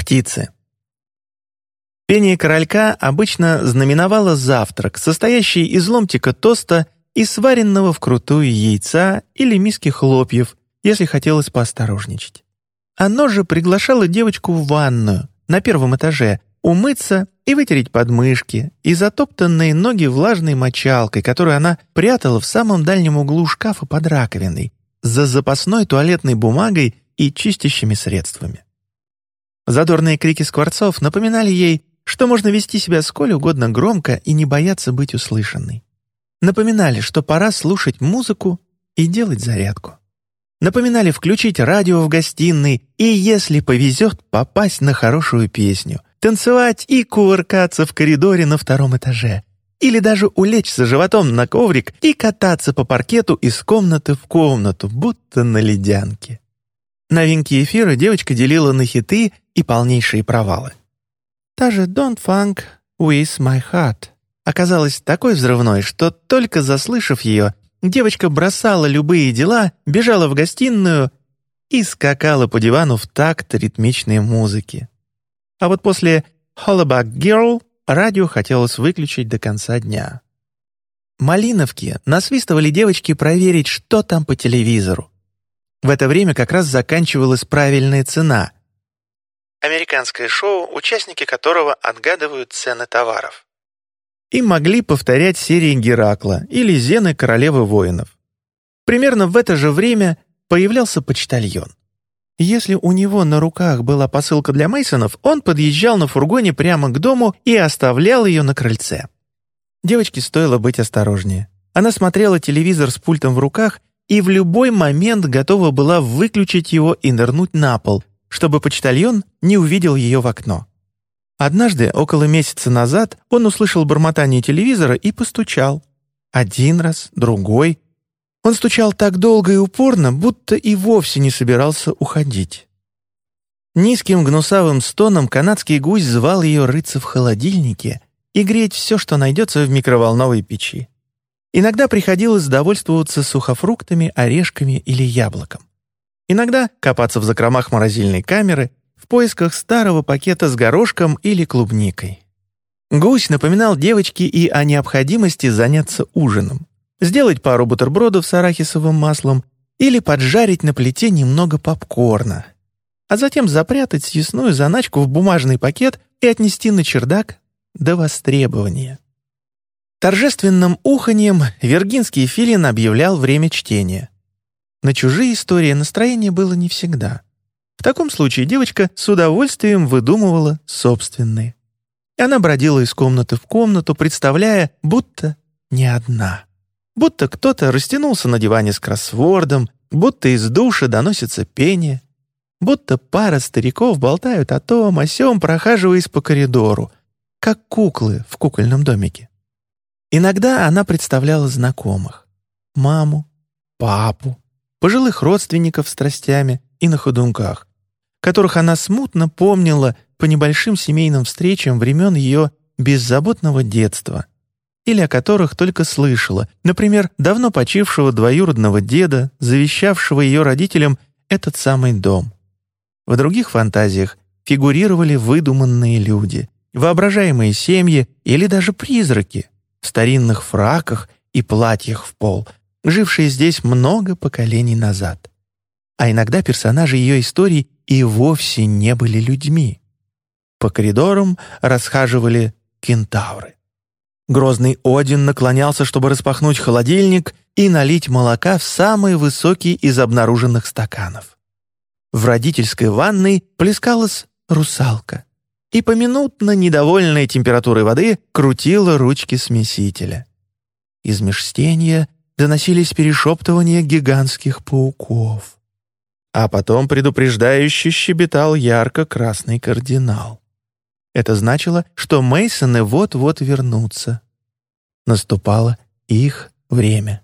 Птицы. Пение королька обычно знаменовало завтрак, состоящий из ломтика тоста и сваренного вкрутую яйца или миски хлопьев, если хотелось поосторожничать. Оно же приглашало девочку в ванную на первом этаже умыться и вытереть подмышки и затоптанные ноги влажной мочалкой, которую она прятала в самом дальнем углу шкафа под раковиной, за запасной туалетной бумагой и чистящими средствами. Задорные крики скворцов напоминали ей, что можно вести себя сколь угодно громко и не бояться быть услышанной. Напоминали, что пора слушать музыку и делать зарядку. Напоминали включить радио в гостиной и, если повезет, попасть на хорошую песню, танцевать и кувыркаться в коридоре на втором этаже, или даже улечься животом на коврик и кататься по паркету из комнаты в комнату, будто на ледянке. Новинки эфира девочка делила на хиты и полнейшие провалы. Та же «Don't Funk With My Heart» оказалась такой взрывной, что только заслышав ее, девочка бросала любые дела, бежала в гостиную и скакала по дивану в такт ритмичной музыки. А вот после «Hollaback Girl» радио хотелось выключить до конца дня. Малиновки насвистывали девочки проверить, что там по телевизору. В это время как раз заканчивалась правильная цена. Американское шоу, участники которого отгадывают цены товаров. И могли повторять серии Геракла или Зены Королевы воинов. Примерно в это же время появлялся почтальон. Если у него на руках была посылка для Мейсонов, он подъезжал на фургоне прямо к дому и оставлял ее на крыльце. Девочке стоило быть осторожнее. Она смотрела телевизор с пультом в руках и в любой момент готова была выключить его и нырнуть на пол, чтобы почтальон не увидел ее в окно. Однажды, около месяца назад, он услышал бормотание телевизора и постучал. Один раз, другой, он стучал так долго и упорно, будто и вовсе не собирался уходить. Низким гнусавым стоном канадский гусь звал ее рыться в холодильнике и греть все, что найдется в микроволновой печи. Иногда приходилось довольствоваться сухофруктами, орешками или яблоком. Иногда копаться в закромах морозильной камеры в поисках старого пакета с горошком или клубникой. Гусь напоминал девочке и о необходимости заняться ужином сделать пару бутербродов с арахисовым маслом или поджарить на плите немного попкорна, а затем запрятать съестную заначку в бумажный пакет и отнести на чердак до востребования. Торжественным уханьем вергинский филин объявлял время чтения. На чужие истории настроение было не всегда. В таком случае девочка с удовольствием выдумывала собственные. Она бродила из комнаты в комнату, представляя, будто не одна будто кто-то растянулся на диване с кроссвордом, будто из души доносится пение, будто пара стариков болтают о том, о сём, прохаживаясь по коридору, как куклы в кукольном домике. Иногда она представляла знакомых — маму, папу, пожилых родственников с страстями и на ходунках, которых она смутно помнила по небольшим семейным встречам времен ее беззаботного детства, или о которых только слышала, например, давно почившего двоюродного деда, завещавшего ее родителям этот самый дом. В других фантазиях фигурировали выдуманные люди, воображаемые семьи или даже призраки старинных фраках и платьях в пол, жившие здесь много поколений назад. А иногда персонажи ее историй и вовсе не были людьми. По коридорам расхаживали кентавры. Грозный Один наклонялся, чтобы распахнуть холодильник и налить молока в самый высокий из обнаруженных стаканов. В родительской ванной плескалась русалка и поминутно, недовольная температурой воды, крутила ручки смесителя. Из межстенья доносились перешептывания гигантских пауков. А потом предупреждающе щебетал ярко-красный кардинал. Это значило, что Мейсоны вот-вот вернутся. Наступало их время.